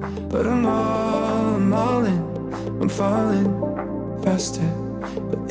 But I'm all, I'm all in. I'm falling faster. But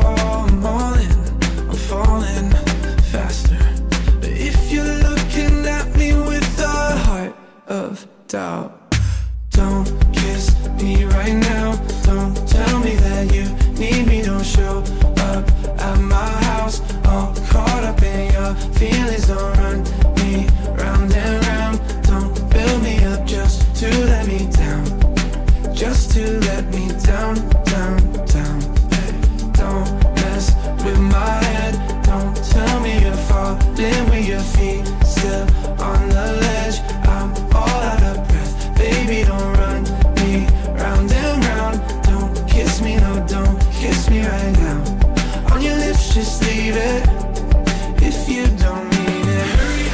of doubt, don't kiss me right now. Don't tell me that you need me. Don't show right now. On your lips, just leave it if you don't mean it. Hurry